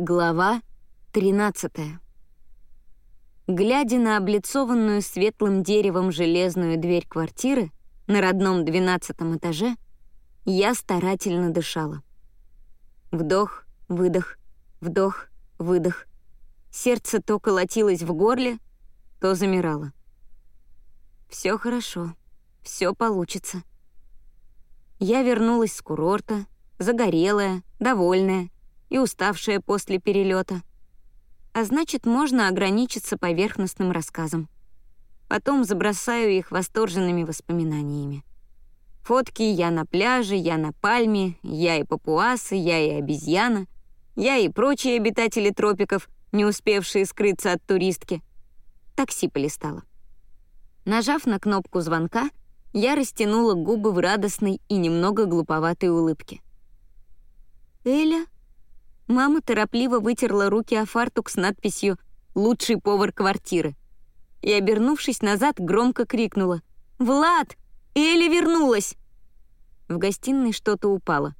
Глава 13 Глядя на облицованную светлым деревом железную дверь квартиры на родном двенадцатом этаже, я старательно дышала. Вдох, выдох, вдох, выдох. Сердце то колотилось в горле, то замирало. Все хорошо, все получится. Я вернулась с курорта, загорелая, довольная и уставшая после перелета. А значит, можно ограничиться поверхностным рассказом. Потом забросаю их восторженными воспоминаниями. Фотки «Я на пляже», «Я на пальме», «Я и папуасы», «Я и обезьяна», «Я и прочие обитатели тропиков», не успевшие скрыться от туристки. Такси полистала. Нажав на кнопку звонка, я растянула губы в радостной и немного глуповатой улыбке. «Эля?» Мама торопливо вытерла руки о фартук с надписью «Лучший повар квартиры» и, обернувшись назад, громко крикнула «Влад! Эля вернулась!» В гостиной что-то упало.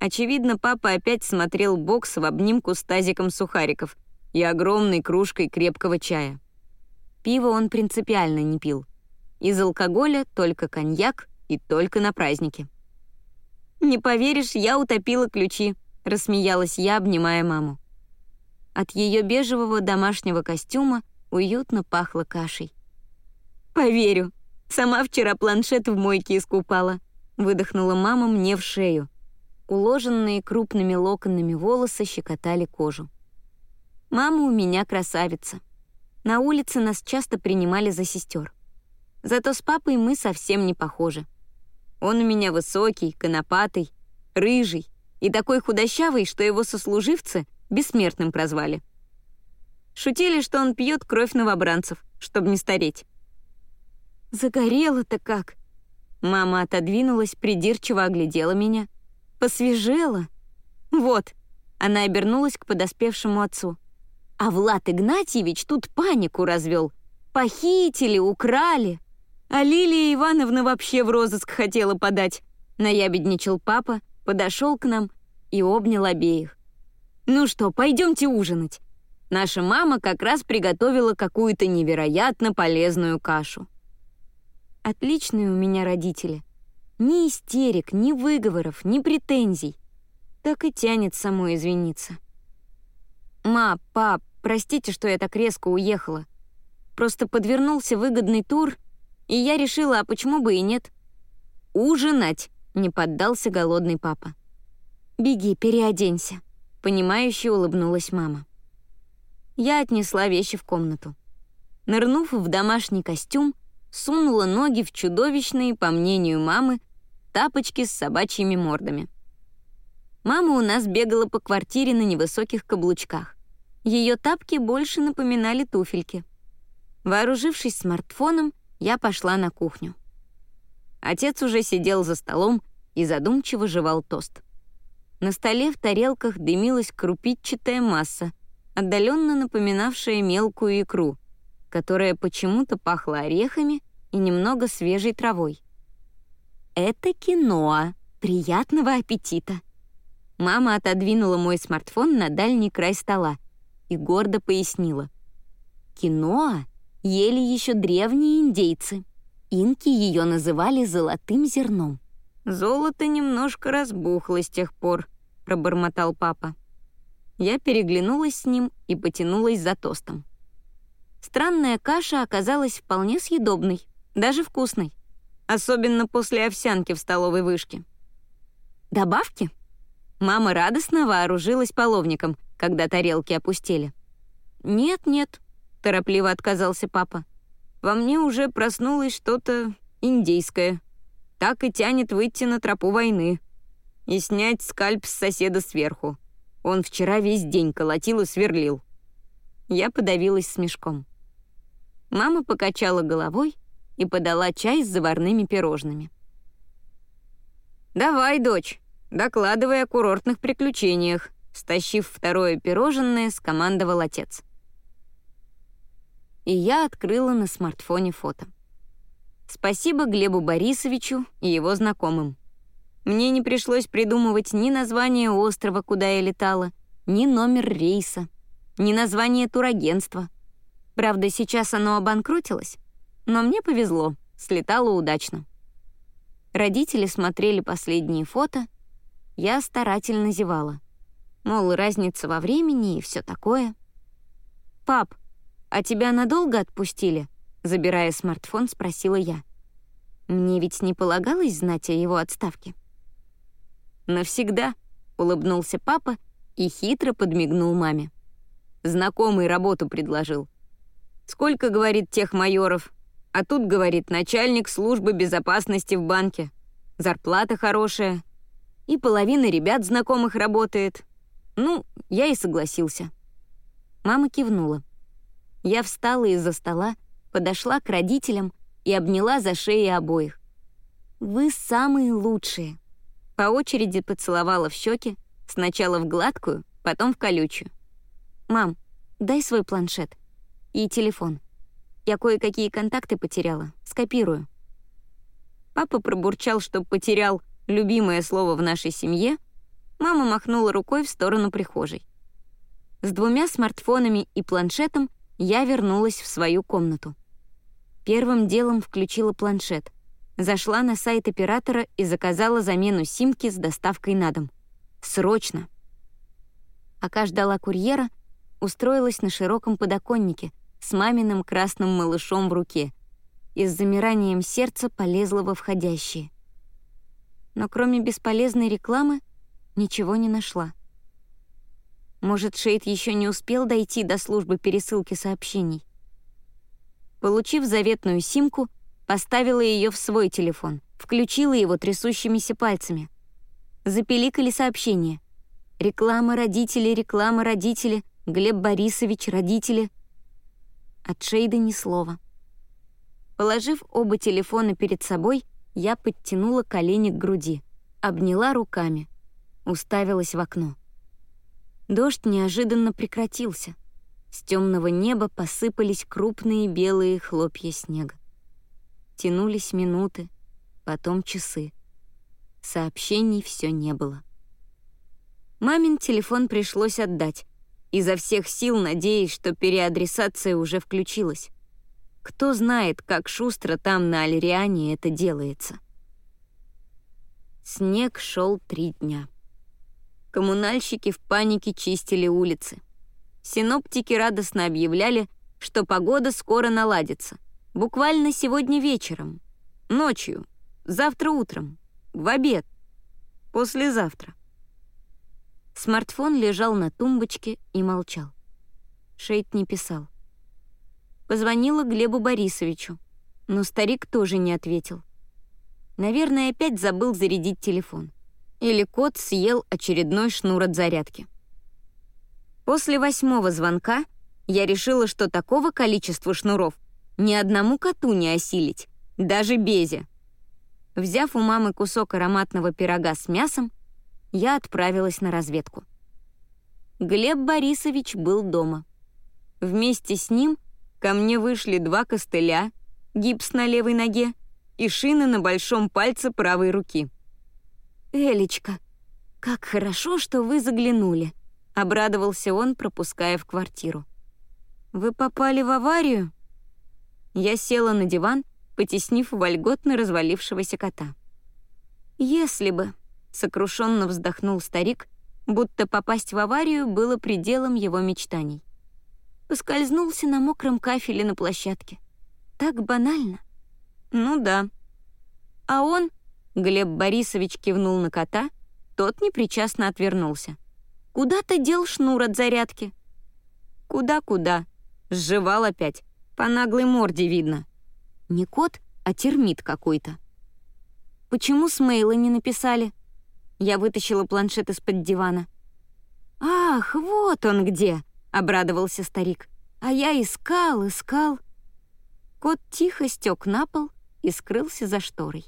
Очевидно, папа опять смотрел бокс в обнимку с тазиком сухариков и огромной кружкой крепкого чая. Пиво он принципиально не пил. Из алкоголя только коньяк и только на праздники. «Не поверишь, я утопила ключи», — рассмеялась я, обнимая маму. От ее бежевого домашнего костюма уютно пахло кашей. «Поверю. Сама вчера планшет в мойке искупала», — выдохнула мама мне в шею. Уложенные крупными локонами волосы щекотали кожу. «Мама у меня красавица. На улице нас часто принимали за сестер. Зато с папой мы совсем не похожи. Он у меня высокий, конопатый, рыжий, и такой худощавый, что его сослуживцы бессмертным прозвали. Шутили, что он пьет кровь новобранцев, чтобы не стареть. «Загорело-то как!» Мама отодвинулась, придирчиво оглядела меня. «Посвежела?» «Вот!» Она обернулась к подоспевшему отцу. «А Влад Игнатьевич тут панику развел. Похитили, украли!» «А Лилия Ивановна вообще в розыск хотела подать!» Наябедничал папа, подошел к нам и обнял обеих. «Ну что, пойдемте ужинать. Наша мама как раз приготовила какую-то невероятно полезную кашу». Отличные у меня родители. Ни истерик, ни выговоров, ни претензий. Так и тянет самой извиниться. «Ма, пап, простите, что я так резко уехала. Просто подвернулся выгодный тур, и я решила, а почему бы и нет?» «Ужинать!» Не поддался голодный папа. «Беги, переоденься», — понимающе улыбнулась мама. Я отнесла вещи в комнату. Нырнув в домашний костюм, сунула ноги в чудовищные, по мнению мамы, тапочки с собачьими мордами. Мама у нас бегала по квартире на невысоких каблучках. Ее тапки больше напоминали туфельки. Вооружившись смартфоном, я пошла на кухню. Отец уже сидел за столом и задумчиво жевал тост. На столе в тарелках дымилась крупичатая масса, отдаленно напоминавшая мелкую икру, которая почему-то пахла орехами и немного свежей травой. «Это киноа. Приятного аппетита!» Мама отодвинула мой смартфон на дальний край стола и гордо пояснила. «Киноа ели еще древние индейцы». Инки ее называли «золотым зерном». «Золото немножко разбухло с тех пор», — пробормотал папа. Я переглянулась с ним и потянулась за тостом. Странная каша оказалась вполне съедобной, даже вкусной, особенно после овсянки в столовой вышке. «Добавки?» Мама радостно вооружилась половником, когда тарелки опустили. «Нет-нет», — торопливо отказался папа. Во мне уже проснулось что-то индейское. Так и тянет выйти на тропу войны и снять скальп с соседа сверху. Он вчера весь день колотил и сверлил. Я подавилась смешком. Мама покачала головой и подала чай с заварными пирожными. «Давай, дочь, докладывай о курортных приключениях», стащив второе пирожное, скомандовал отец и я открыла на смартфоне фото. Спасибо Глебу Борисовичу и его знакомым. Мне не пришлось придумывать ни название острова, куда я летала, ни номер рейса, ни название турагентства. Правда, сейчас оно обанкротилось, но мне повезло, слетало удачно. Родители смотрели последние фото, я старательно зевала. Мол, разница во времени и все такое. «Пап, а тебя надолго отпустили?» Забирая смартфон, спросила я. Мне ведь не полагалось знать о его отставке. «Навсегда», — улыбнулся папа и хитро подмигнул маме. Знакомый работу предложил. «Сколько, — говорит, — тех майоров, а тут, — говорит, — начальник службы безопасности в банке. Зарплата хорошая. И половина ребят знакомых работает. Ну, я и согласился». Мама кивнула. Я встала из-за стола, подошла к родителям и обняла за шеи обоих. «Вы самые лучшие!» По очереди поцеловала в щеки, сначала в гладкую, потом в колючую. «Мам, дай свой планшет и телефон. Я кое-какие контакты потеряла, скопирую». Папа пробурчал, что потерял любимое слово в нашей семье, мама махнула рукой в сторону прихожей. С двумя смартфонами и планшетом я вернулась в свою комнату. Первым делом включила планшет, зашла на сайт оператора и заказала замену симки с доставкой на дом. Срочно! Пока ждала курьера, устроилась на широком подоконнике с маминым красным малышом в руке и с замиранием сердца полезла во входящие. Но кроме бесполезной рекламы ничего не нашла. Может, Шейд еще не успел дойти до службы пересылки сообщений. Получив заветную симку, поставила ее в свой телефон, включила его трясущимися пальцами. Запеликали сообщения. Реклама родители, реклама родители, Глеб Борисович, родители. От Шейда ни слова. Положив оба телефона перед собой, я подтянула колени к груди, обняла руками, уставилась в окно. Дождь неожиданно прекратился. С темного неба посыпались крупные белые хлопья снега. Тянулись минуты, потом часы. Сообщений все не было. Мамин телефон пришлось отдать, изо всех сил надеясь, что переадресация уже включилась. Кто знает, как шустро там на Альриане это делается. Снег шел три дня. Коммунальщики в панике чистили улицы. Синоптики радостно объявляли, что погода скоро наладится. Буквально сегодня вечером, ночью, завтра утром, в обед, послезавтра. Смартфон лежал на тумбочке и молчал. Шейд не писал. Позвонила Глебу Борисовичу, но старик тоже не ответил. Наверное, опять забыл зарядить телефон или кот съел очередной шнур от зарядки. После восьмого звонка я решила, что такого количества шнуров ни одному коту не осилить, даже Безе. Взяв у мамы кусок ароматного пирога с мясом, я отправилась на разведку. Глеб Борисович был дома. Вместе с ним ко мне вышли два костыля, гипс на левой ноге и шины на большом пальце правой руки. «Элечка, как хорошо, что вы заглянули», — обрадовался он, пропуская в квартиру. «Вы попали в аварию?» Я села на диван, потеснив вольготно развалившегося кота. «Если бы», — сокрушенно вздохнул старик, будто попасть в аварию было пределом его мечтаний. Поскользнулся на мокром кафеле на площадке. Так банально. Ну да. А он Глеб Борисович кивнул на кота, тот непричастно отвернулся. «Куда ты дел шнур от зарядки?» «Куда-куда?» Сживал опять. По наглой морде видно. Не кот, а термит какой-то. «Почему с мейла не написали?» Я вытащила планшет из-под дивана. «Ах, вот он где!» — обрадовался старик. «А я искал, искал». Кот тихо стек на пол и скрылся за шторой.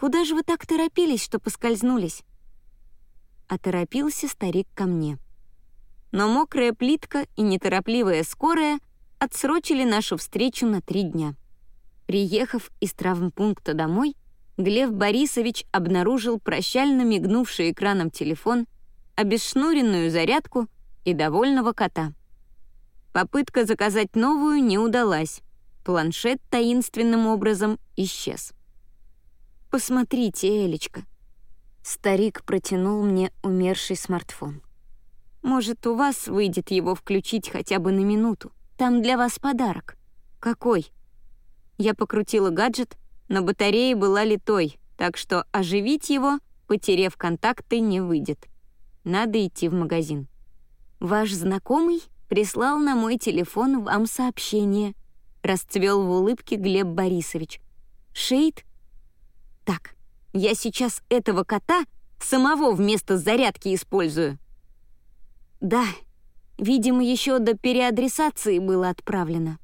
Куда же вы так торопились, что поскользнулись?» А торопился старик ко мне. Но мокрая плитка и неторопливая скорая отсрочили нашу встречу на три дня. Приехав из травмпункта домой, Глеб Борисович обнаружил прощально мигнувший экраном телефон обесшнуренную зарядку и довольного кота. Попытка заказать новую не удалась. Планшет таинственным образом исчез. «Посмотрите, Элечка». Старик протянул мне умерший смартфон. «Может, у вас выйдет его включить хотя бы на минуту? Там для вас подарок». «Какой?» Я покрутила гаджет, но батарея была литой, так что оживить его, потеряв контакты, не выйдет. Надо идти в магазин. «Ваш знакомый прислал на мой телефон вам сообщение», расцвел в улыбке Глеб Борисович. «Шейд?» «Так, я сейчас этого кота самого вместо зарядки использую». «Да, видимо, еще до переадресации было отправлено».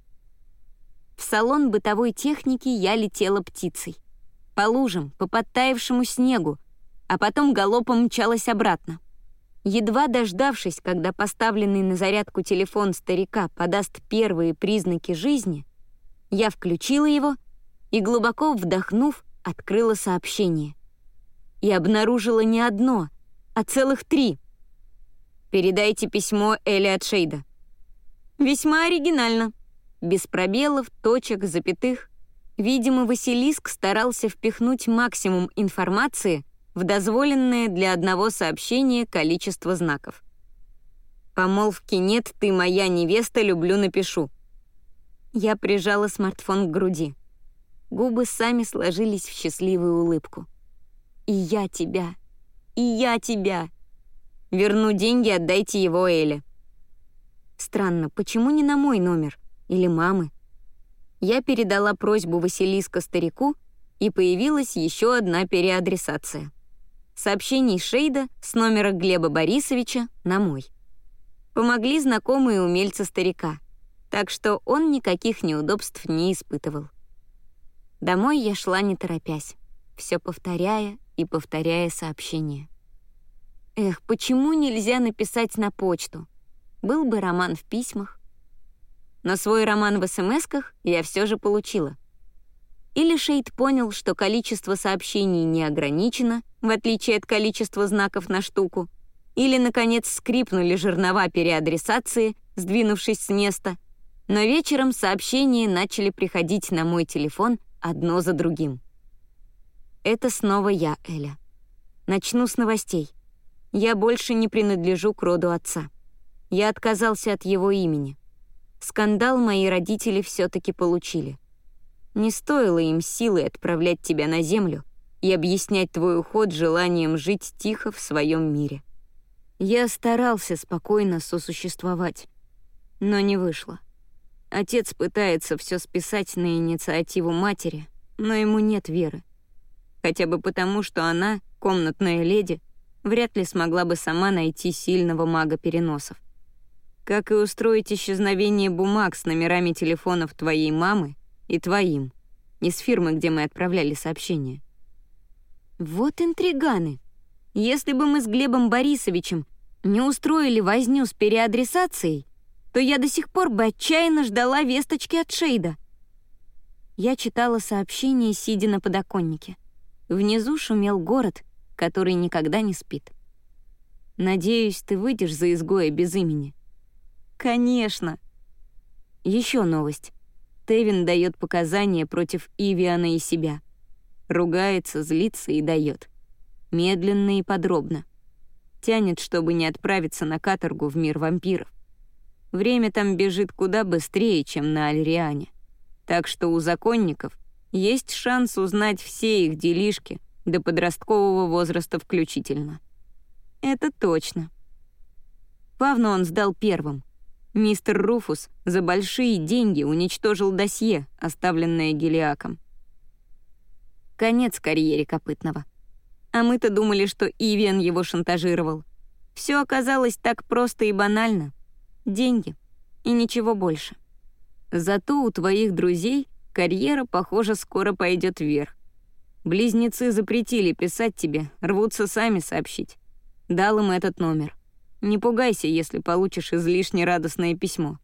В салон бытовой техники я летела птицей. По лужам, по подтаявшему снегу, а потом галопом мчалась обратно. Едва дождавшись, когда поставленный на зарядку телефон старика подаст первые признаки жизни, я включила его и, глубоко вдохнув, открыла сообщение. И обнаружила не одно, а целых три. «Передайте письмо Элли от Шейда». Весьма оригинально без пробелов, точек, запятых. Видимо, Василиск старался впихнуть максимум информации в дозволенное для одного сообщения количество знаков. «Помолвки нет, ты моя невеста, люблю, напишу». Я прижала смартфон к груди. Губы сами сложились в счастливую улыбку. «И я тебя! И я тебя!» «Верну деньги, отдайте его Эле». Странно, почему не на мой номер? Или мамы. Я передала просьбу Василиска старику, и появилась еще одна переадресация. Сообщений Шейда с номера Глеба Борисовича на мой. Помогли знакомые умельцы старика, так что он никаких неудобств не испытывал. Домой я шла не торопясь, все повторяя и повторяя сообщения. Эх, почему нельзя написать на почту? Был бы роман в письмах, но свой роман в СМСках я все же получила. Или Шейд понял, что количество сообщений не ограничено, в отличие от количества знаков на штуку, или, наконец, скрипнули жернова переадресации, сдвинувшись с места, но вечером сообщения начали приходить на мой телефон одно за другим. Это снова я, Эля. Начну с новостей. Я больше не принадлежу к роду отца. Я отказался от его имени. Скандал мои родители все-таки получили. Не стоило им силы отправлять тебя на землю и объяснять твой уход желанием жить тихо в своем мире. Я старался спокойно сосуществовать, но не вышло. Отец пытается все списать на инициативу матери, но ему нет веры. Хотя бы потому, что она, комнатная леди, вряд ли смогла бы сама найти сильного мага переносов как и устроить исчезновение бумаг с номерами телефонов твоей мамы и твоим, из фирмы, где мы отправляли сообщения. Вот интриганы. Если бы мы с Глебом Борисовичем не устроили возню с переадресацией, то я до сих пор бы отчаянно ждала весточки от Шейда. Я читала сообщение, сидя на подоконнике. Внизу шумел город, который никогда не спит. Надеюсь, ты выйдешь за изгоя без имени. Конечно. Еще новость. Тевин дает показания против Ивиана и себя. Ругается, злится и дает. Медленно и подробно. Тянет, чтобы не отправиться на каторгу в мир вампиров. Время там бежит куда быстрее, чем на Альриане. Так что у законников есть шанс узнать все их делишки до подросткового возраста включительно. Это точно. Павну он сдал первым, Мистер Руфус за большие деньги уничтожил досье, оставленное Гелиаком. Конец карьере Копытного. А мы-то думали, что Ивиан его шантажировал. Все оказалось так просто и банально. Деньги. И ничего больше. Зато у твоих друзей карьера, похоже, скоро пойдет вверх. Близнецы запретили писать тебе, рвутся сами сообщить. Дал им этот номер. Не пугайся, если получишь излишне радостное письмо.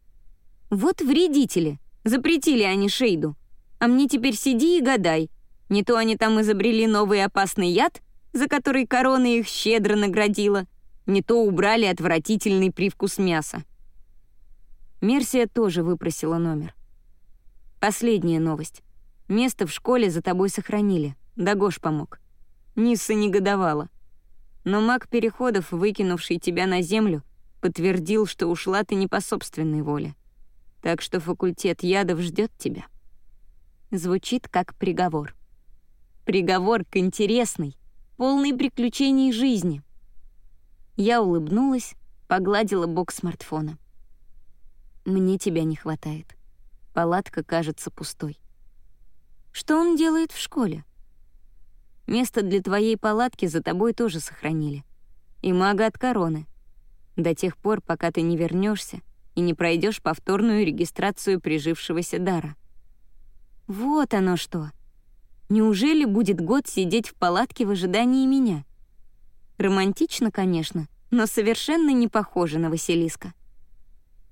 Вот вредители. Запретили они Шейду. А мне теперь сиди и гадай. Не то они там изобрели новый опасный яд, за который корона их щедро наградила, не то убрали отвратительный привкус мяса. Мерсия тоже выпросила номер. Последняя новость. Место в школе за тобой сохранили. Дагош помог. Нисса негодовала. Но маг переходов, выкинувший тебя на землю, подтвердил, что ушла ты не по собственной воле. Так что факультет ядов ждет тебя. Звучит как приговор. Приговор к интересной, полной приключений жизни. Я улыбнулась, погладила бок смартфона. Мне тебя не хватает. Палатка кажется пустой. Что он делает в школе? Место для твоей палатки за тобой тоже сохранили. И мага от короны. До тех пор, пока ты не вернешься и не пройдешь повторную регистрацию прижившегося дара. Вот оно что. Неужели будет год сидеть в палатке в ожидании меня? Романтично, конечно, но совершенно не похоже на Василиска.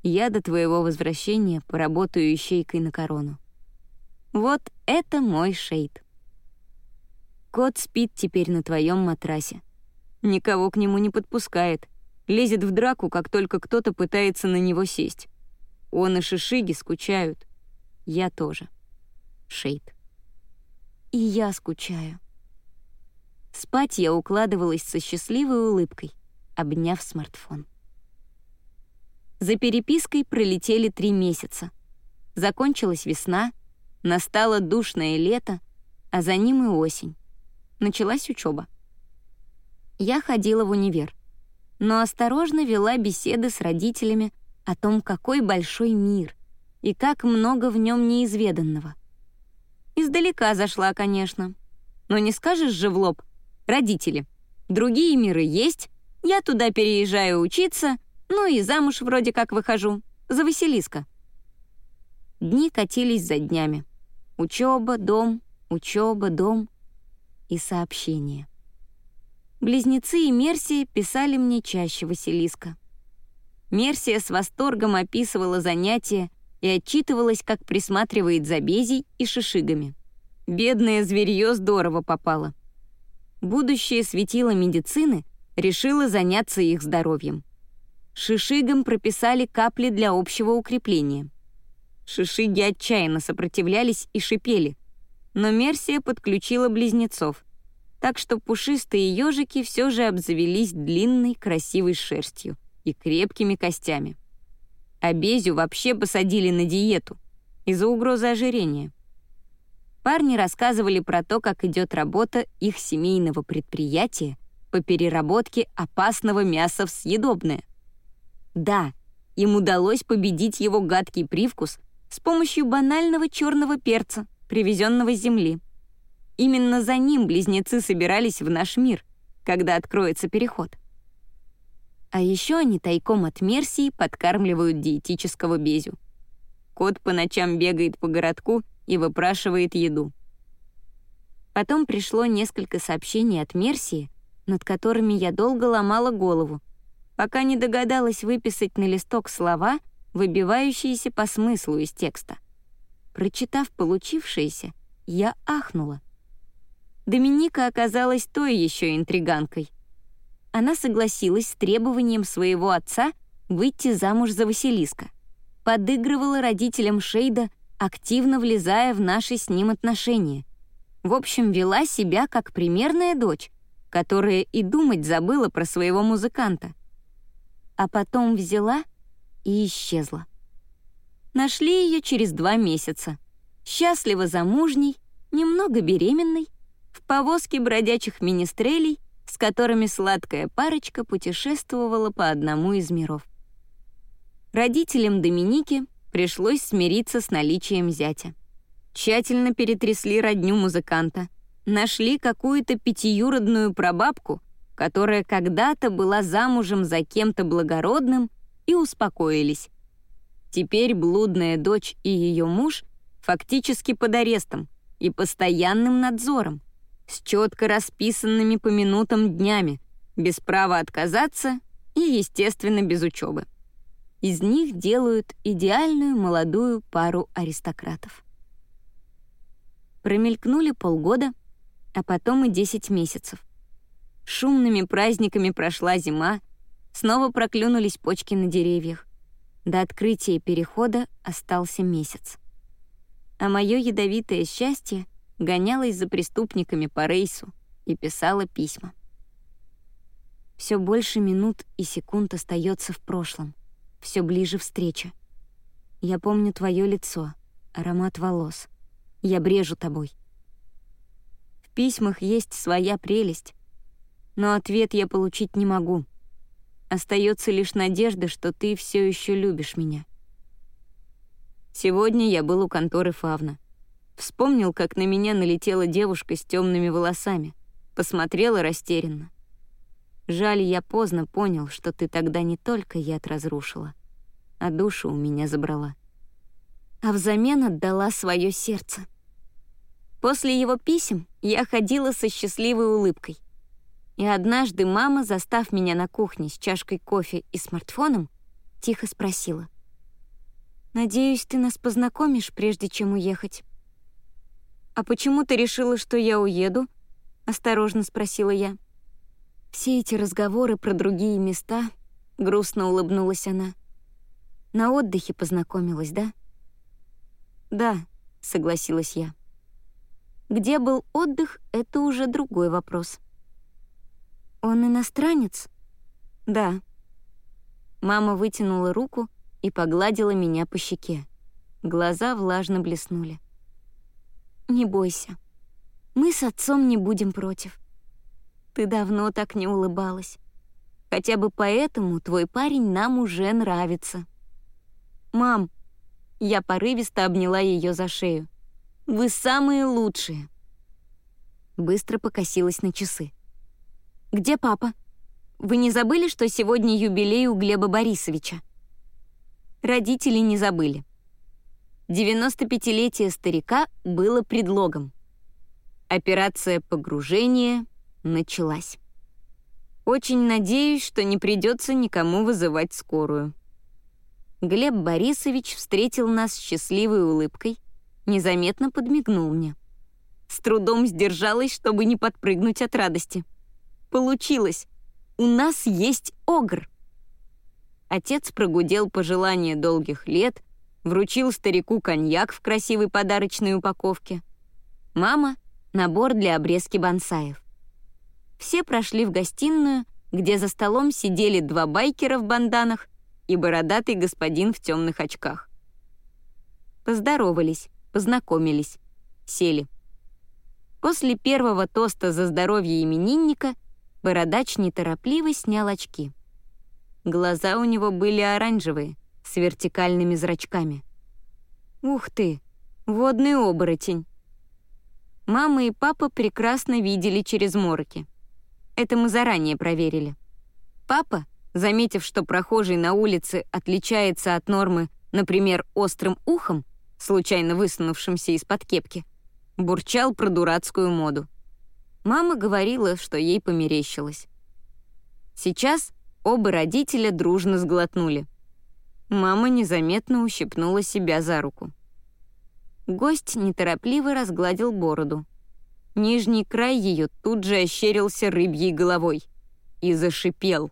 Я до твоего возвращения поработаю ищейкой на корону. Вот это мой шейд. Кот спит теперь на твоем матрасе. Никого к нему не подпускает. Лезет в драку, как только кто-то пытается на него сесть. Он и Шишиги скучают. Я тоже. Шейд. И я скучаю. Спать я укладывалась со счастливой улыбкой, обняв смартфон. За перепиской пролетели три месяца. Закончилась весна, настало душное лето, а за ним и осень. Началась учеба. Я ходила в универ, но осторожно вела беседы с родителями о том, какой большой мир и как много в нем неизведанного. Издалека зашла, конечно. Но не скажешь же в лоб. Родители. Другие миры есть, я туда переезжаю учиться, ну и замуж вроде как выхожу. За Василиска. Дни катились за днями. Учеба, дом, учеба, дом и сообщения. Близнецы и Мерсия писали мне чаще Василиска. Мерсия с восторгом описывала занятия и отчитывалась, как присматривает за Безей и шишигами. Бедное зверье здорово попало. Будущее светило медицины решило заняться их здоровьем. Шишигам прописали капли для общего укрепления. Шишиги отчаянно сопротивлялись и шипели, но Мерсия подключила близнецов, так что пушистые ежики все же обзавелись длинной красивой шерстью и крепкими костями а вообще посадили на диету из-за угрозы ожирения. Парни рассказывали про то, как идет работа их семейного предприятия по переработке опасного мяса в съедобное. Да, им удалось победить его гадкий привкус с помощью банального черного перца, привезенного с земли. Именно за ним близнецы собирались в наш мир, когда откроется переход. А еще они тайком от Мерсии подкармливают диетического Безю. Кот по ночам бегает по городку и выпрашивает еду. Потом пришло несколько сообщений от Мерсии, над которыми я долго ломала голову, пока не догадалась выписать на листок слова, выбивающиеся по смыслу из текста. Прочитав получившееся, я ахнула. Доминика оказалась той еще интриганкой — она согласилась с требованием своего отца выйти замуж за Василиска. Подыгрывала родителям Шейда, активно влезая в наши с ним отношения. В общем, вела себя как примерная дочь, которая и думать забыла про своего музыканта. А потом взяла и исчезла. Нашли ее через два месяца. Счастливо замужней, немного беременной, в повозке бродячих министрелей — с которыми сладкая парочка путешествовала по одному из миров. Родителям Доминики пришлось смириться с наличием зятя. Тщательно перетрясли родню музыканта, нашли какую-то пятиюродную прабабку, которая когда-то была замужем за кем-то благородным, и успокоились. Теперь блудная дочь и ее муж фактически под арестом и постоянным надзором, с четко расписанными по минутам днями, без права отказаться и, естественно, без учебы. Из них делают идеальную молодую пару аристократов. Промелькнули полгода, а потом и 10 месяцев. Шумными праздниками прошла зима, Снова проклюнулись почки на деревьях. До открытия перехода остался месяц. А мое ядовитое счастье гонялось за преступниками по рейсу и писала письма. Все больше минут и секунд остается в прошлом. Все ближе встреча. Я помню твое лицо, аромат волос. Я брежу тобой. В письмах есть своя прелесть, но ответ я получить не могу. Остается лишь надежда, что ты все еще любишь меня. Сегодня я был у конторы Фавна. Вспомнил, как на меня налетела девушка с темными волосами. Посмотрела растерянно. Жаль, я поздно понял, что ты тогда не только яд разрушила, а душу у меня забрала. А взамен отдала свое сердце. После его писем я ходила со счастливой улыбкой — и однажды мама, застав меня на кухне с чашкой кофе и смартфоном, тихо спросила. «Надеюсь, ты нас познакомишь, прежде чем уехать». «А почему ты решила, что я уеду?» — осторожно спросила я. Все эти разговоры про другие места, грустно улыбнулась она. На отдыхе познакомилась, да? Да, согласилась я. Где был отдых, это уже другой вопрос. «Он иностранец?» «Да». Мама вытянула руку и погладила меня по щеке. Глаза влажно блеснули. «Не бойся. Мы с отцом не будем против. Ты давно так не улыбалась. Хотя бы поэтому твой парень нам уже нравится». «Мам!» Я порывисто обняла ее за шею. «Вы самые лучшие!» Быстро покосилась на часы. «Где папа? Вы не забыли, что сегодня юбилей у Глеба Борисовича?» Родители не забыли. 95-летие старика было предлогом. Операция погружения началась. Очень надеюсь, что не придется никому вызывать скорую. Глеб Борисович встретил нас счастливой улыбкой, незаметно подмигнул мне. С трудом сдержалась, чтобы не подпрыгнуть от радости. Получилось! У нас есть огр!» Отец прогудел пожелание долгих лет, вручил старику коньяк в красивой подарочной упаковке. Мама — набор для обрезки бонсаев. Все прошли в гостиную, где за столом сидели два байкера в банданах и бородатый господин в темных очках. Поздоровались, познакомились, сели. После первого тоста за здоровье именинника — Бородач неторопливо снял очки. Глаза у него были оранжевые, с вертикальными зрачками. «Ух ты! Водный оборотень!» Мама и папа прекрасно видели через мороки. Это мы заранее проверили. Папа, заметив, что прохожий на улице отличается от нормы, например, острым ухом, случайно высунувшимся из-под кепки, бурчал про дурацкую моду. Мама говорила, что ей померещилось. Сейчас оба родителя дружно сглотнули. Мама незаметно ущипнула себя за руку. Гость неторопливо разгладил бороду. Нижний край ее тут же ощерился рыбьей головой и зашипел.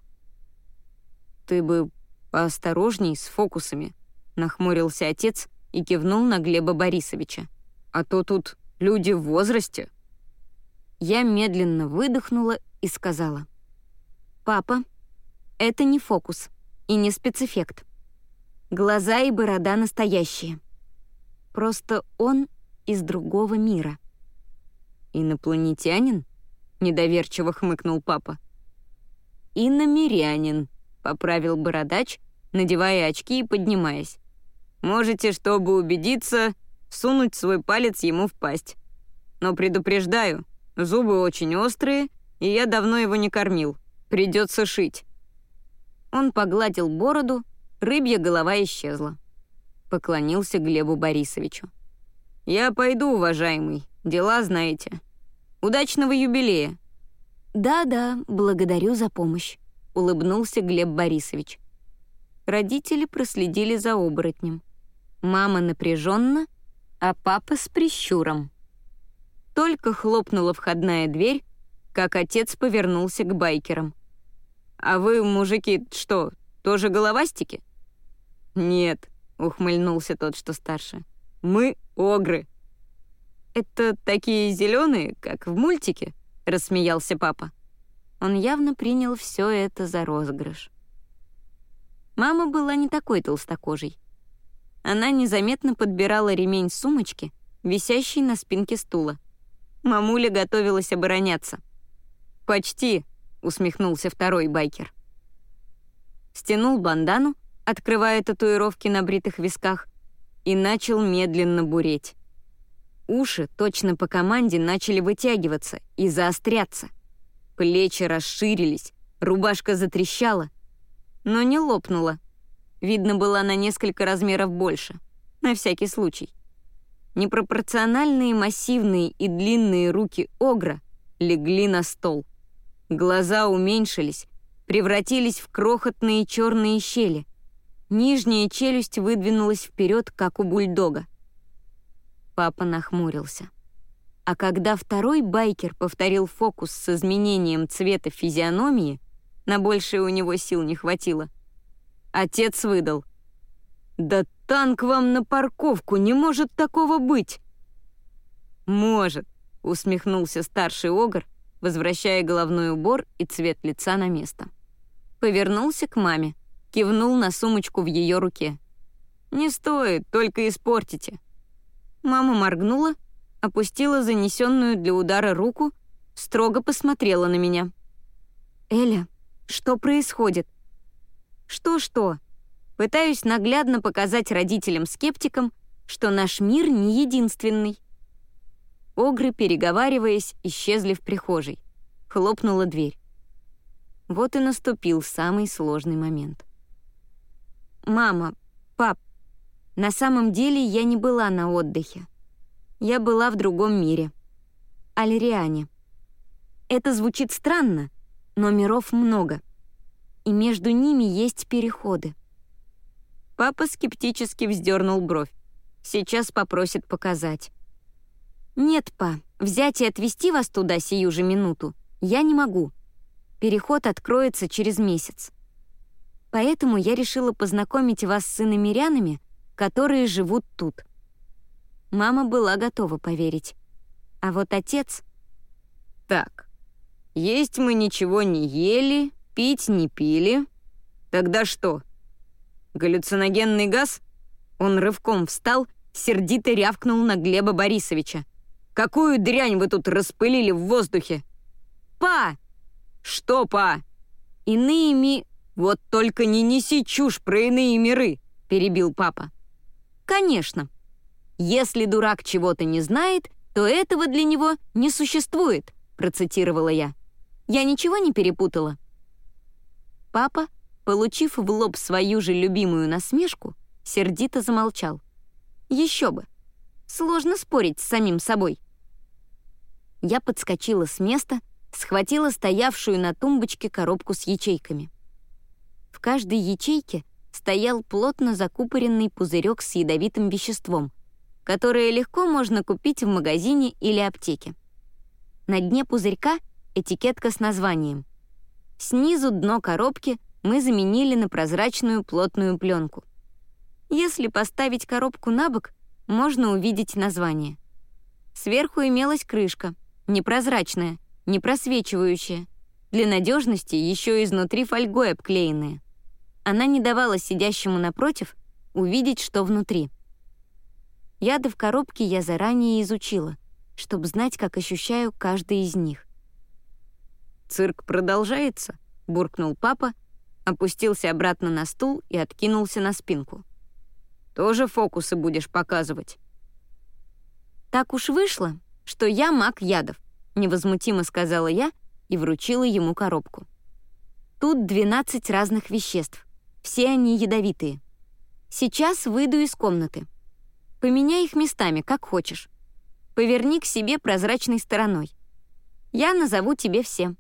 «Ты бы поосторожней с фокусами», — нахмурился отец и кивнул на Глеба Борисовича. «А то тут люди в возрасте». Я медленно выдохнула и сказала. «Папа, это не фокус и не спецэффект. Глаза и борода настоящие. Просто он из другого мира». «Инопланетянин?» — недоверчиво хмыкнул папа. «Иномирянин», — поправил бородач, надевая очки и поднимаясь. «Можете, чтобы убедиться, сунуть свой палец ему в пасть. Но предупреждаю, Зубы очень острые, и я давно его не кормил. Придется шить». Он погладил бороду, рыбья голова исчезла. Поклонился Глебу Борисовичу. «Я пойду, уважаемый, дела знаете. Удачного юбилея!» «Да-да, благодарю за помощь», — улыбнулся Глеб Борисович. Родители проследили за оборотнем. Мама напряженно, а папа с прищуром. Только хлопнула входная дверь, как отец повернулся к байкерам. «А вы, мужики, что, тоже головастики?» «Нет», — ухмыльнулся тот, что старше. «Мы огры». «Это такие зеленые, как в мультике?» — рассмеялся папа. Он явно принял все это за розыгрыш. Мама была не такой толстокожей. Она незаметно подбирала ремень сумочки, висящей на спинке стула. Мамуля готовилась обороняться. «Почти», — усмехнулся второй байкер. Стянул бандану, открывая татуировки на бритых висках, и начал медленно буреть. Уши точно по команде начали вытягиваться и заостряться. Плечи расширились, рубашка затрещала, но не лопнула. Видно, была на несколько размеров больше, на всякий случай. Непропорциональные массивные и длинные руки Огра легли на стол. Глаза уменьшились, превратились в крохотные черные щели. Нижняя челюсть выдвинулась вперед, как у бульдога. Папа нахмурился. А когда второй байкер повторил фокус с изменением цвета физиономии, на большее у него сил не хватило, отец выдал. «Да танк вам на парковку, не может такого быть!» «Может», — усмехнулся старший огр, возвращая головной убор и цвет лица на место. Повернулся к маме, кивнул на сумочку в ее руке. «Не стоит, только испортите». Мама моргнула, опустила занесенную для удара руку, строго посмотрела на меня. «Эля, что происходит?» «Что-что?» Пытаюсь наглядно показать родителям-скептикам, что наш мир не единственный. Огры, переговариваясь, исчезли в прихожей. Хлопнула дверь. Вот и наступил самый сложный момент. «Мама, пап, на самом деле я не была на отдыхе. Я была в другом мире. Алириане. Это звучит странно, но миров много. И между ними есть переходы. Папа скептически вздернул бровь. Сейчас попросит показать. «Нет, па, взять и отвезти вас туда сию же минуту я не могу. Переход откроется через месяц. Поэтому я решила познакомить вас с иномирянами, которые живут тут. Мама была готова поверить. А вот отец... Так, есть мы ничего не ели, пить не пили. Тогда что? Галлюциногенный газ? Он рывком встал, сердито рявкнул на Глеба Борисовича. «Какую дрянь вы тут распылили в воздухе?» «Па!» «Что, па?» «Иные ми...» «Вот только не неси чушь про иные миры!» — перебил папа. Конечно. Если дурак чего-то не знает, то этого для него не существует, процитировала я. Я ничего не перепутала. Папа, получив в лоб свою же любимую насмешку, сердито замолчал. Еще бы. Сложно спорить с самим собой. Я подскочила с места, схватила стоявшую на тумбочке коробку с ячейками. В каждой ячейке стоял плотно закупоренный пузырек с ядовитым веществом, которое легко можно купить в магазине или аптеке. На дне пузырька этикетка с названием. Снизу дно коробки мы заменили на прозрачную плотную пленку. Если поставить коробку на бок, можно увидеть название. Сверху имелась крышка, непрозрачная, не просвечивающая, для надежности еще изнутри фольгой обклеенная она не давала сидящему напротив увидеть, что внутри. Яды в коробке я заранее изучила, чтобы знать, как ощущаю каждый из них. «Цирк продолжается», — буркнул папа, опустился обратно на стул и откинулся на спинку. «Тоже фокусы будешь показывать?» «Так уж вышло, что я маг ядов», — невозмутимо сказала я и вручила ему коробку. «Тут 12 разных веществ. Все они ядовитые. Сейчас выйду из комнаты. Поменяй их местами, как хочешь. Поверни к себе прозрачной стороной. Я назову тебе все».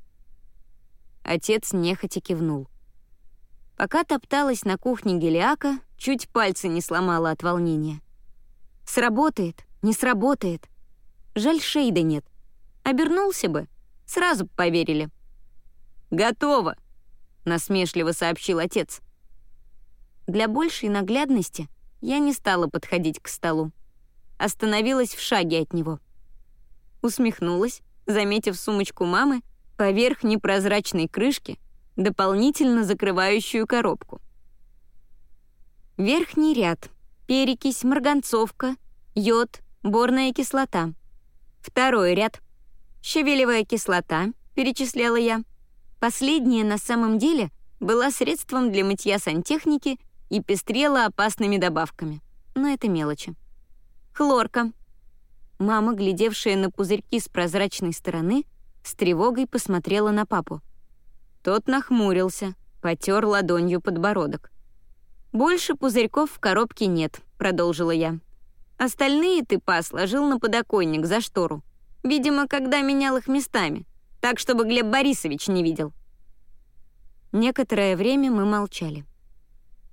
Отец нехотя кивнул. Пока топталась на кухне Гелиака, чуть пальцы не сломала от волнения. «Сработает, не сработает. Жаль, Шейда нет. Обернулся бы, сразу поверили». «Готово!» — насмешливо сообщил отец. Для большей наглядности я не стала подходить к столу. Остановилась в шаге от него. Усмехнулась, заметив сумочку мамы поверх непрозрачной крышки, дополнительно закрывающую коробку. Верхний ряд. Перекись, марганцовка, йод, борная кислота. Второй ряд. Щавелевая кислота, перечисляла я. Последняя на самом деле была средством для мытья сантехники и пестрела опасными добавками. Но это мелочи. Хлорка. Мама, глядевшая на пузырьки с прозрачной стороны, с тревогой посмотрела на папу. Тот нахмурился, потер ладонью подбородок. «Больше пузырьков в коробке нет», — продолжила я. «Остальные ты, па, сложил на подоконник за штору. Видимо, когда менял их местами, так, чтобы Глеб Борисович не видел». Некоторое время мы молчали.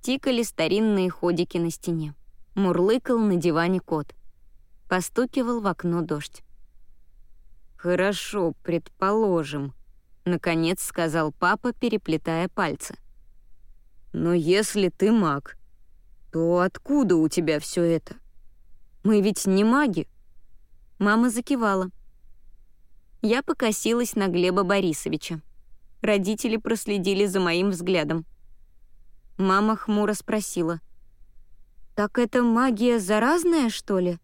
Тикали старинные ходики на стене. Мурлыкал на диване кот. Постукивал в окно дождь. «Хорошо, предположим», — наконец сказал папа, переплетая пальцы. Но если ты маг, то откуда у тебя все это? Мы ведь не маги. Мама закивала. Я покосилась на Глеба Борисовича. Родители проследили за моим взглядом. Мама хмуро спросила. «Так эта магия заразная, что ли?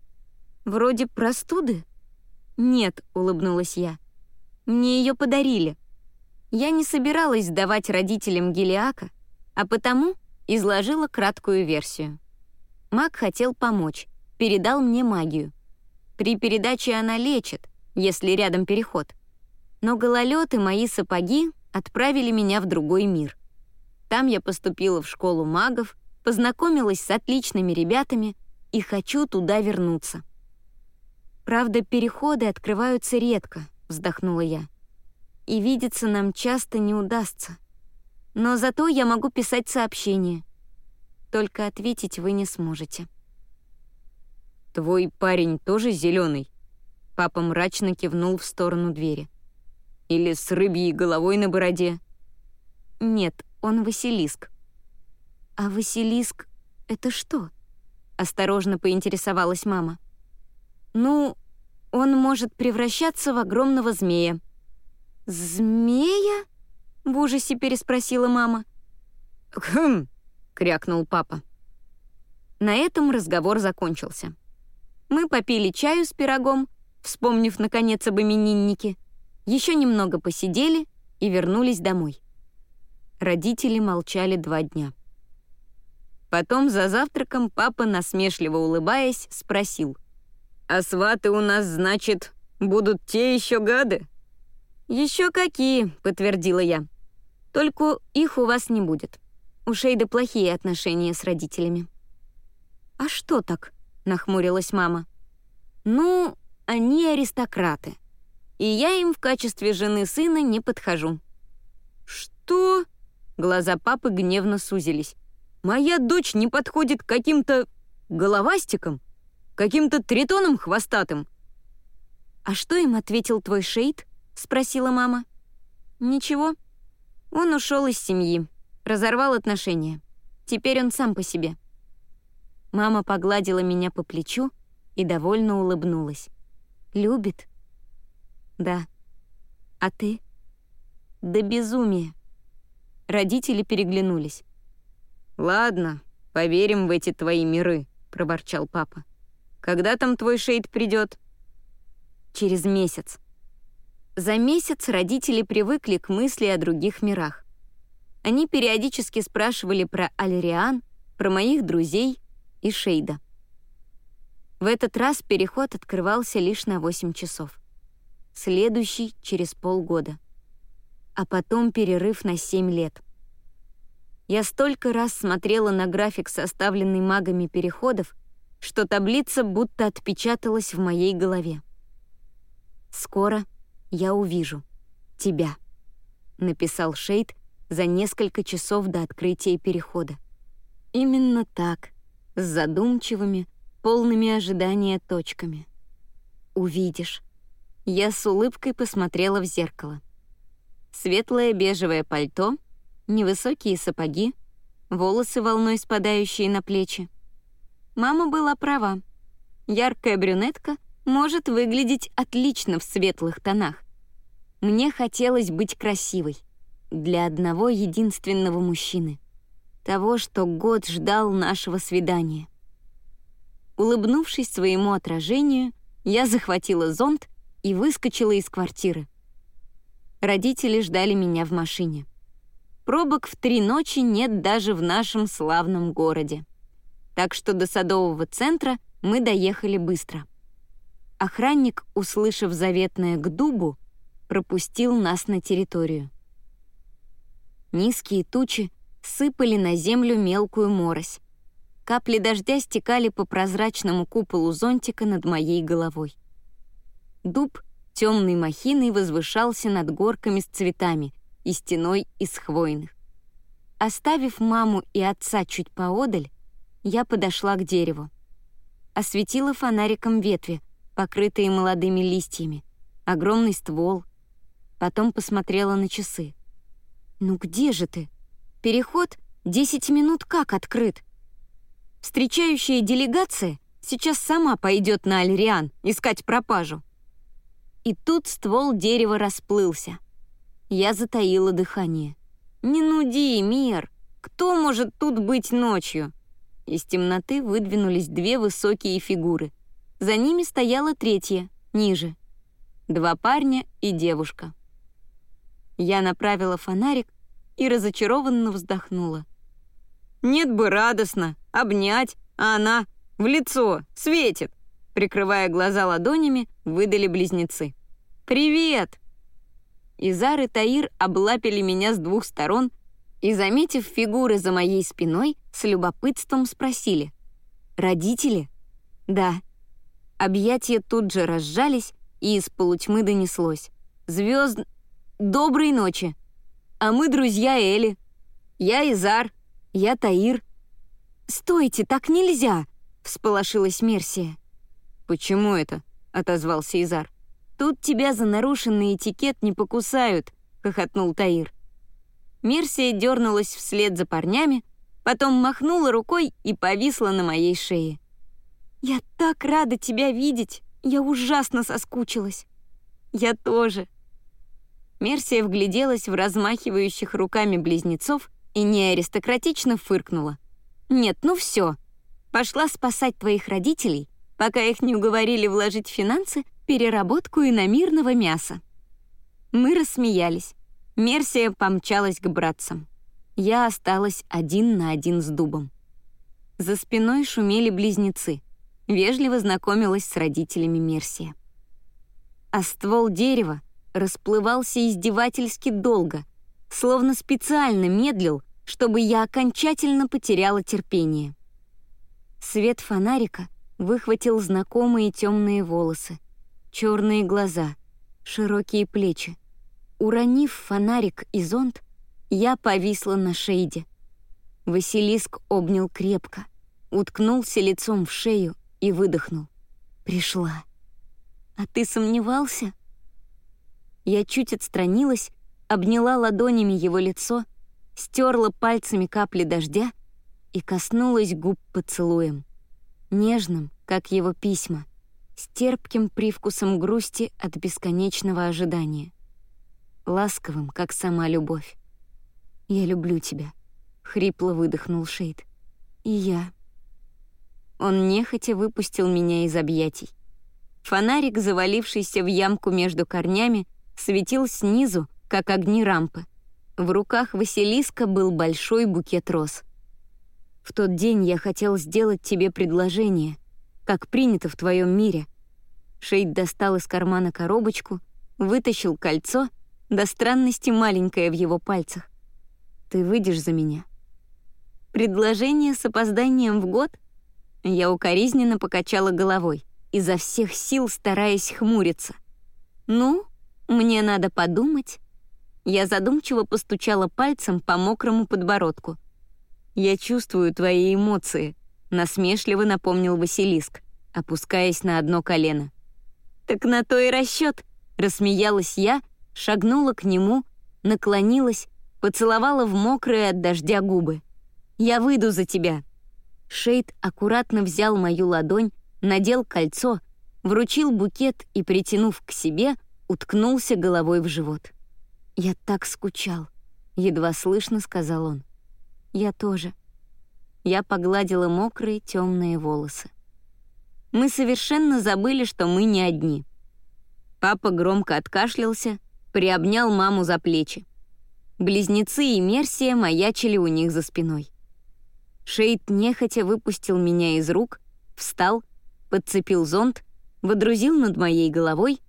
Вроде простуды?» «Нет», — улыбнулась я. «Мне ее подарили. Я не собиралась сдавать родителям Гелиака, а потому изложила краткую версию. Маг хотел помочь, передал мне магию. При передаче она лечит, если рядом переход. Но гололед и мои сапоги отправили меня в другой мир. Там я поступила в школу магов, познакомилась с отличными ребятами и хочу туда вернуться. «Правда, переходы открываются редко», — вздохнула я. «И видеться нам часто не удастся. Но зато я могу писать сообщения. Только ответить вы не сможете. «Твой парень тоже зеленый? Папа мрачно кивнул в сторону двери. «Или с рыбьей головой на бороде?» «Нет, он Василиск». «А Василиск — это что?» — осторожно поинтересовалась мама. «Ну, он может превращаться в огромного змея». «Змея?» В ужасе переспросила мама. «Хм!» — крякнул папа. На этом разговор закончился. Мы попили чаю с пирогом, вспомнив, наконец, об имениннике, еще немного посидели и вернулись домой. Родители молчали два дня. Потом за завтраком папа, насмешливо улыбаясь, спросил. «А сваты у нас, значит, будут те еще гады?» «Еще какие», — подтвердила я. Только их у вас не будет. У Шейда плохие отношения с родителями». «А что так?» — нахмурилась мама. «Ну, они аристократы. И я им в качестве жены сына не подхожу». «Что?» — глаза папы гневно сузились. «Моя дочь не подходит каким-то головастикам, каким-то тритоном хвостатым». «А что им ответил твой Шейд?» — спросила мама. «Ничего. Он ушел из семьи, разорвал отношения. Теперь он сам по себе. Мама погладила меня по плечу и довольно улыбнулась. «Любит?» «Да». «А ты?» «Да безумие». Родители переглянулись. «Ладно, поверим в эти твои миры», — проворчал папа. «Когда там твой шейд придет?» «Через месяц», за месяц родители привыкли к мысли о других мирах. Они периодически спрашивали про Альриан, про моих друзей и Шейда. В этот раз переход открывался лишь на 8 часов. Следующий — через полгода. А потом перерыв на 7 лет. Я столько раз смотрела на график, составленный магами переходов, что таблица будто отпечаталась в моей голове. Скоро — я увижу тебя», — написал Шейд за несколько часов до открытия перехода. Именно так, с задумчивыми, полными ожидания точками. «Увидишь». Я с улыбкой посмотрела в зеркало. Светлое бежевое пальто, невысокие сапоги, волосы волной спадающие на плечи. Мама была права. Яркая брюнетка может выглядеть отлично в светлых тонах. Мне хотелось быть красивой для одного единственного мужчины, того, что год ждал нашего свидания. Улыбнувшись своему отражению, я захватила зонт и выскочила из квартиры. Родители ждали меня в машине. Пробок в три ночи нет даже в нашем славном городе. Так что до садового центра мы доехали быстро. Охранник, услышав заветное «к дубу», пропустил нас на территорию. Низкие тучи сыпали на землю мелкую морось. Капли дождя стекали по прозрачному куполу зонтика над моей головой. Дуб темной махиной возвышался над горками с цветами и стеной из хвойных. Оставив маму и отца чуть поодаль, я подошла к дереву. Осветила фонариком ветви, покрытые молодыми листьями, огромный ствол, Потом посмотрела на часы. «Ну где же ты? Переход 10 минут как открыт. Встречающая делегация сейчас сама пойдет на Альриан искать пропажу». И тут ствол дерева расплылся. Я затаила дыхание. «Не нуди, Мир! Кто может тут быть ночью?» Из темноты выдвинулись две высокие фигуры. За ними стояла третья, ниже. Два парня и девушка. Я направила фонарик и разочарованно вздохнула. «Нет бы радостно, обнять, а она в лицо светит!» Прикрывая глаза ладонями, выдали близнецы. «Привет!» Изар и Таир облапили меня с двух сторон и, заметив фигуры за моей спиной, с любопытством спросили. «Родители?» «Да». Объятия тут же разжались, и из полутьмы донеслось. Звезд доброй ночи. А мы друзья Эли. Я Изар, я Таир». «Стойте, так нельзя!» — всполошилась Мерсия. «Почему это?» — отозвался Изар. «Тут тебя за нарушенный этикет не покусают», — хохотнул Таир. Мерсия дернулась вслед за парнями, потом махнула рукой и повисла на моей шее. «Я так рада тебя видеть! Я ужасно соскучилась!» «Я тоже!» Мерсия вгляделась в размахивающих руками близнецов и неаристократично фыркнула. «Нет, ну все. Пошла спасать твоих родителей, пока их не уговорили вложить финансы переработку иномирного мяса». Мы рассмеялись. Мерсия помчалась к братцам. Я осталась один на один с дубом. За спиной шумели близнецы. Вежливо знакомилась с родителями Мерсия. А ствол дерева — расплывался издевательски долго, словно специально медлил, чтобы я окончательно потеряла терпение. Свет фонарика выхватил знакомые темные волосы, черные глаза, широкие плечи. Уронив фонарик и зонт, я повисла на шейде. Василиск обнял крепко, уткнулся лицом в шею и выдохнул. «Пришла». «А ты сомневался?» Я чуть отстранилась, обняла ладонями его лицо, стерла пальцами капли дождя и коснулась губ поцелуем. Нежным, как его письма, с терпким привкусом грусти от бесконечного ожидания. Ласковым, как сама любовь. «Я люблю тебя», — хрипло выдохнул Шейд. «И я». Он нехотя выпустил меня из объятий. Фонарик, завалившийся в ямку между корнями, светил снизу, как огни рампы. В руках Василиска был большой букет роз. «В тот день я хотел сделать тебе предложение, как принято в твоем мире». Шейд достал из кармана коробочку, вытащил кольцо, до странности маленькое в его пальцах. «Ты выйдешь за меня». «Предложение с опозданием в год?» Я укоризненно покачала головой, изо всех сил стараясь хмуриться. «Ну, «Мне надо подумать». Я задумчиво постучала пальцем по мокрому подбородку. «Я чувствую твои эмоции», — насмешливо напомнил Василиск, опускаясь на одно колено. «Так на то и расчет», — рассмеялась я, шагнула к нему, наклонилась, поцеловала в мокрые от дождя губы. «Я выйду за тебя». Шейд аккуратно взял мою ладонь, надел кольцо, вручил букет и, притянув к себе, уткнулся головой в живот. «Я так скучал», — едва слышно сказал он. «Я тоже». Я погладила мокрые темные волосы. Мы совершенно забыли, что мы не одни. Папа громко откашлялся, приобнял маму за плечи. Близнецы и Мерсия маячили у них за спиной. Шейд нехотя выпустил меня из рук, встал, подцепил зонт, водрузил над моей головой,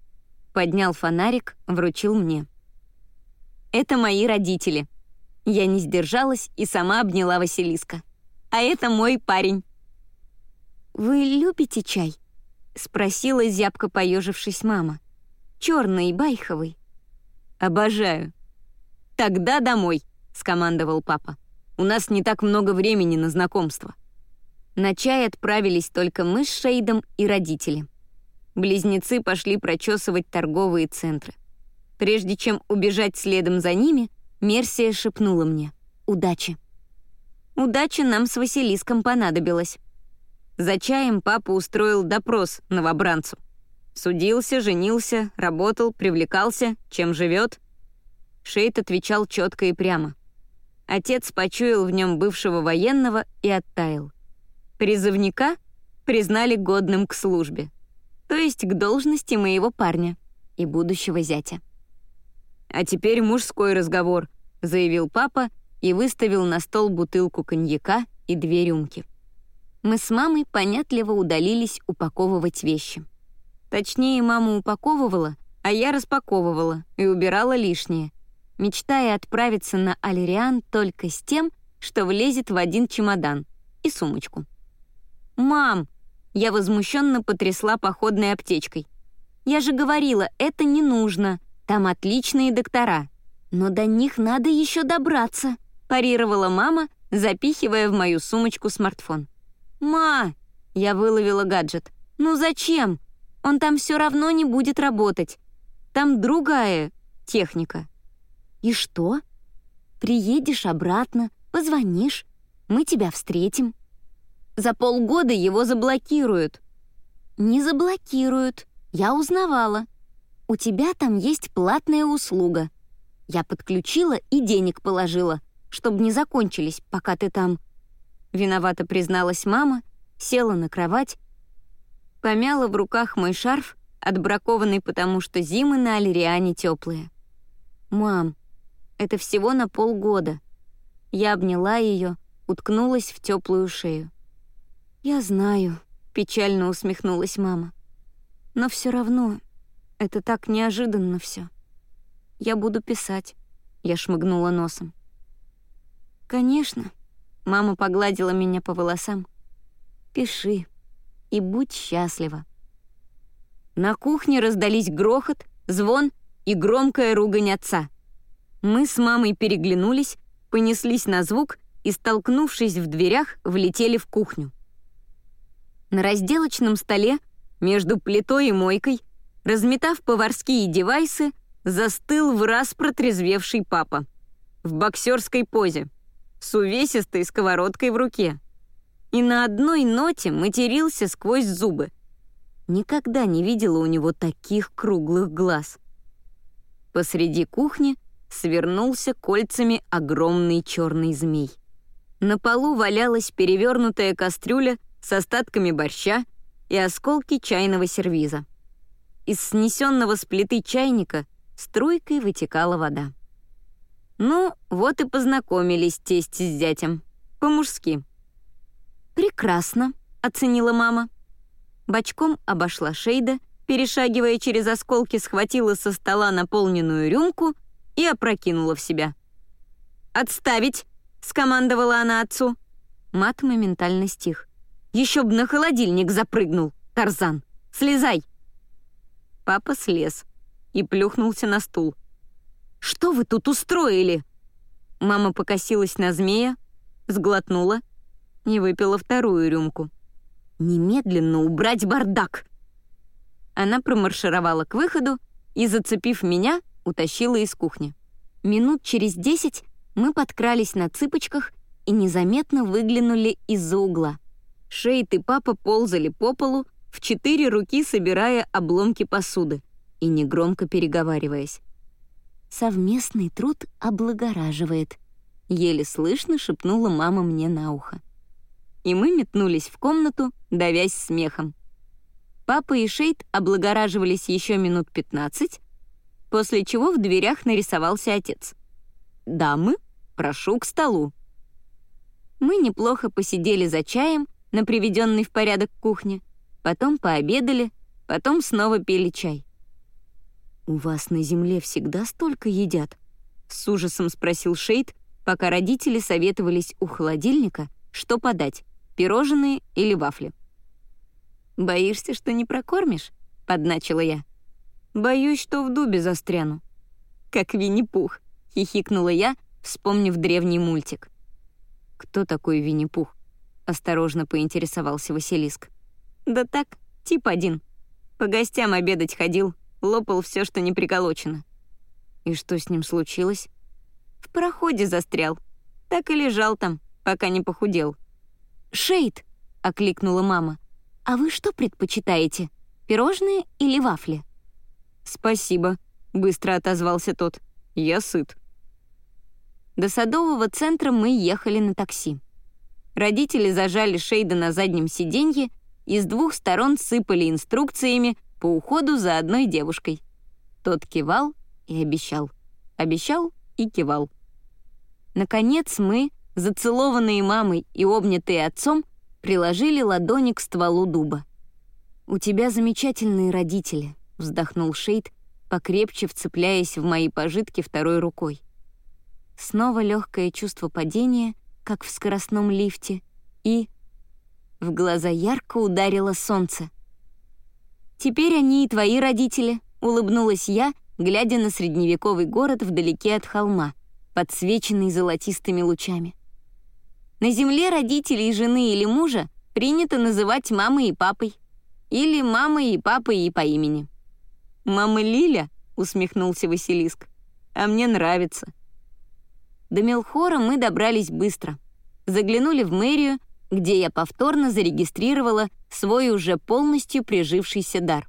поднял фонарик, вручил мне. «Это мои родители». Я не сдержалась и сама обняла Василиска. «А это мой парень». «Вы любите чай?» — спросила зябко поежившись мама. «Черный, байховый». «Обожаю». «Тогда домой», — скомандовал папа. «У нас не так много времени на знакомство». На чай отправились только мы с Шейдом и родители. Близнецы пошли прочесывать торговые центры. Прежде чем убежать следом за ними, Мерсия шепнула мне «Удачи». Удачи нам с Василиском понадобилась. За чаем папа устроил допрос новобранцу. Судился, женился, работал, привлекался, чем живет. Шейд отвечал четко и прямо. Отец почуял в нем бывшего военного и оттаял. Призывника признали годным к службе, то есть к должности моего парня и будущего зятя. «А теперь мужской разговор», — заявил папа и выставил на стол бутылку коньяка и две рюмки. Мы с мамой понятливо удалились упаковывать вещи. Точнее, мама упаковывала, а я распаковывала и убирала лишнее, мечтая отправиться на Алериан только с тем, что влезет в один чемодан и сумочку. «Мам!» — я возмущенно потрясла походной аптечкой. «Я же говорила, это не нужно, там отличные доктора. Но до них надо еще добраться», — парировала мама, запихивая в мою сумочку смартфон. «Ма!» — я выловила гаджет. «Ну зачем? Он там все равно не будет работать. Там другая техника». «И что? Приедешь обратно, позвонишь, мы тебя встретим». За полгода его заблокируют». «Не заблокируют. Я узнавала. У тебя там есть платная услуга. Я подключила и денег положила, чтобы не закончились, пока ты там...» Виновато призналась мама, села на кровать, помяла в руках мой шарф, отбракованный потому, что зимы на Алериане теплые. «Мам, это всего на полгода». Я обняла ее, уткнулась в теплую шею. «Я знаю», — печально усмехнулась мама. «Но все равно это так неожиданно все. Я буду писать», — я шмыгнула носом. «Конечно», — мама погладила меня по волосам. «Пиши и будь счастлива». На кухне раздались грохот, звон и громкая ругань отца. Мы с мамой переглянулись, понеслись на звук и, столкнувшись в дверях, влетели в кухню. На разделочном столе, между плитой и мойкой, разметав поварские девайсы, застыл в раз протрезвевший папа. В боксерской позе, с увесистой сковородкой в руке. И на одной ноте матерился сквозь зубы. Никогда не видела у него таких круглых глаз. Посреди кухни свернулся кольцами огромный черный змей. На полу валялась перевернутая кастрюля с остатками борща и осколки чайного сервиза. Из снесенного с плиты чайника струйкой вытекала вода. Ну, вот и познакомились тесть с зятем. По-мужски. «Прекрасно», — оценила мама. Бочком обошла Шейда, перешагивая через осколки, схватила со стола наполненную рюмку и опрокинула в себя. «Отставить!» — скомандовала она отцу. Мат моментально стих. Еще бы на холодильник запрыгнул, Тарзан. Слезай!» Папа слез и плюхнулся на стул. «Что вы тут устроили?» Мама покосилась на змея, сглотнула и выпила вторую рюмку. «Немедленно убрать бардак!» Она промаршировала к выходу и, зацепив меня, утащила из кухни. Минут через десять Мы подкрались на цыпочках и незаметно выглянули из-за угла. Шейд и папа ползали по полу, в четыре руки собирая обломки посуды и негромко переговариваясь. «Совместный труд облагораживает», — еле слышно шепнула мама мне на ухо. И мы метнулись в комнату, давясь смехом. Папа и Шейд облагораживались еще минут пятнадцать, после чего в дверях нарисовался отец. «Дамы, прошу к столу». Мы неплохо посидели за чаем на приведенной в порядок кухне, потом пообедали, потом снова пили чай. «У вас на земле всегда столько едят?» — с ужасом спросил Шейд, пока родители советовались у холодильника, что подать — пирожные или вафли. «Боишься, что не прокормишь?» — подначила я. Боюсь, что в дубе застряну. Как Винни-Пух, хихикнула я, вспомнив древний мультик. Кто такой Винни-Пух? Осторожно поинтересовался Василиск. Да так, тип один. По гостям обедать ходил, лопал все, что не приколочено. И что с ним случилось? В проходе застрял. Так и лежал там, пока не похудел. «Шейд!» — окликнула мама. «А вы что предпочитаете, пирожные или вафли?» «Спасибо», — быстро отозвался тот. «Я сыт». До садового центра мы ехали на такси. Родители зажали Шейда на заднем сиденье и с двух сторон сыпали инструкциями по уходу за одной девушкой. Тот кивал и обещал. Обещал и кивал. Наконец мы, зацелованные мамой и обнятые отцом, приложили ладони к стволу дуба. «У тебя замечательные родители», — вздохнул Шейд, покрепче вцепляясь в мои пожитки второй рукой. Снова легкое чувство падения, как в скоростном лифте, и... В глаза ярко ударило солнце. «Теперь они и твои родители», — улыбнулась я, глядя на средневековый город вдалеке от холма, подсвеченный золотистыми лучами. На земле родителей жены или мужа принято называть мамой и папой, или мамой и папой и по имени. «Мама Лиля?» — усмехнулся Василиск. «А мне нравится». До Мелхора мы добрались быстро. Заглянули в мэрию, где я повторно зарегистрировала свой уже полностью прижившийся дар.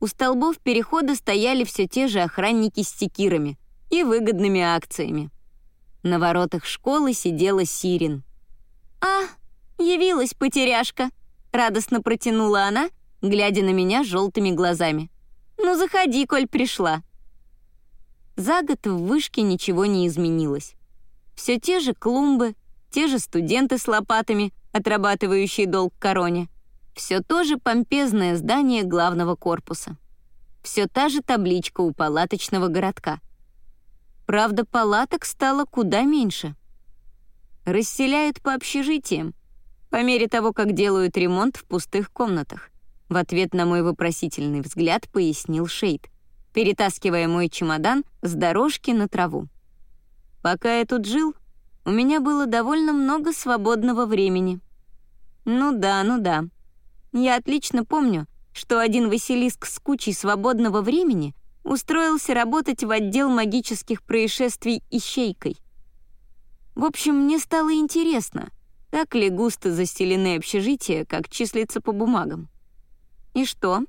У столбов перехода стояли все те же охранники с секирами и выгодными акциями. На воротах школы сидела Сирин. «А, явилась потеряшка!» — радостно протянула она, глядя на меня желтыми глазами. «Ну, заходи, коль пришла». За год в вышке ничего не изменилось. Все те же клумбы, те же студенты с лопатами, отрабатывающие долг короне, все то же помпезное здание главного корпуса. Все та же табличка у палаточного городка. Правда, палаток стало куда меньше. Расселяют по общежитиям, по мере того, как делают ремонт в пустых комнатах. В ответ на мой вопросительный взгляд пояснил Шейд, перетаскивая мой чемодан с дорожки на траву. «Пока я тут жил, у меня было довольно много свободного времени». «Ну да, ну да. Я отлично помню, что один Василиск с кучей свободного времени устроился работать в отдел магических происшествий ищейкой. В общем, мне стало интересно, так ли густо застелены общежития, как числится по бумагам. И что?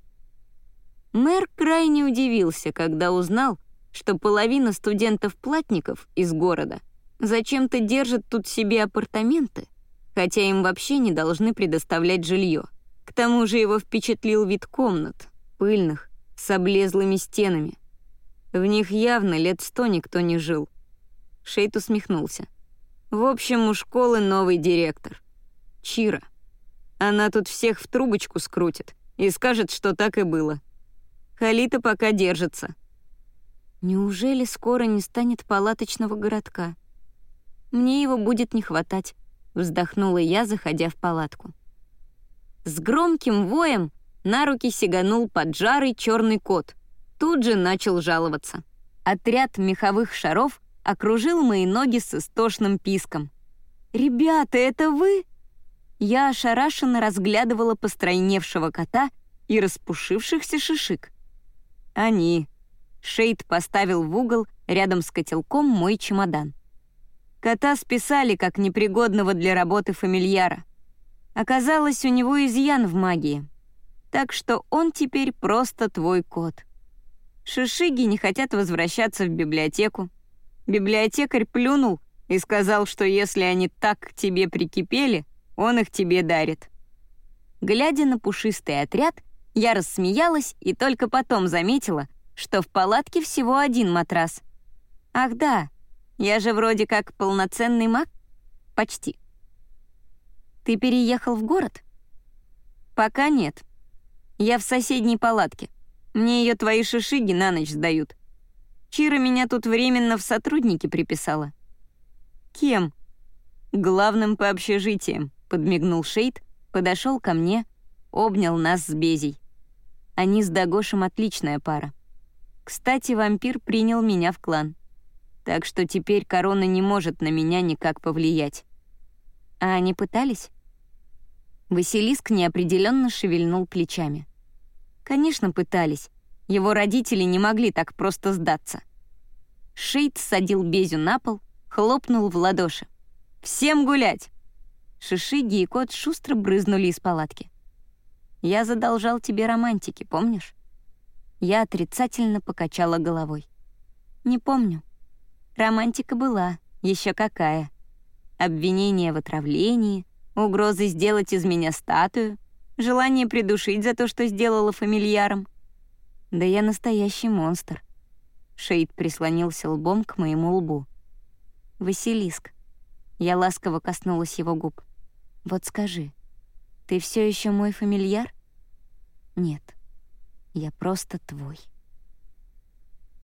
Мэр крайне удивился, когда узнал, что половина студентов-платников из города зачем-то держат тут себе апартаменты, хотя им вообще не должны предоставлять жилье. К тому же его впечатлил вид комнат, пыльных, с облезлыми стенами. В них явно лет сто никто не жил. Шейт усмехнулся. В общем, у школы новый директор. Чира. Она тут всех в трубочку скрутит и скажет, что так и было. Халита пока держится. Неужели скоро не станет палаточного городка? Мне его будет не хватать, вздохнула я, заходя в палатку. С громким воем на руки сиганул поджарый черный кот. Тут же начал жаловаться. Отряд меховых шаров окружил мои ноги с истошным писком. «Ребята, это вы?» Я ошарашенно разглядывала постройневшего кота и распушившихся шишик. «Они». Шейд поставил в угол рядом с котелком мой чемодан. Кота списали как непригодного для работы фамильяра. Оказалось, у него изъян в магии. Так что он теперь просто твой кот. Шишиги не хотят возвращаться в библиотеку. Библиотекарь плюнул и сказал, что если они так к тебе прикипели, он их тебе дарит. Глядя на пушистый отряд, я рассмеялась и только потом заметила, что в палатке всего один матрас. Ах да, я же вроде как полноценный маг. Почти. Ты переехал в город? Пока нет. Я в соседней палатке. Мне ее твои шишиги на ночь сдают. Чира меня тут временно в сотрудники приписала. Кем? Главным по общежитиям, подмигнул Шейд, подошел ко мне, обнял нас с Безей. Они с Дагошем отличная пара. Кстати, вампир принял меня в клан. Так что теперь корона не может на меня никак повлиять. А они пытались? Василиск неопределенно шевельнул плечами. Конечно, пытались. Его родители не могли так просто сдаться. Шейд садил Безю на пол, хлопнул в ладоши. «Всем гулять!» Шишиги и кот шустро брызнули из палатки. «Я задолжал тебе романтики, помнишь?» Я отрицательно покачала головой. «Не помню. Романтика была, еще какая. Обвинение в отравлении, угрозы сделать из меня статую, желание придушить за то, что сделала фамильяром. Да я настоящий монстр». Шейд прислонился лбом к моему лбу. «Василиск». Я ласково коснулась его губ. «Вот скажи, ты все еще мой фамильяр?» «Нет, я просто твой».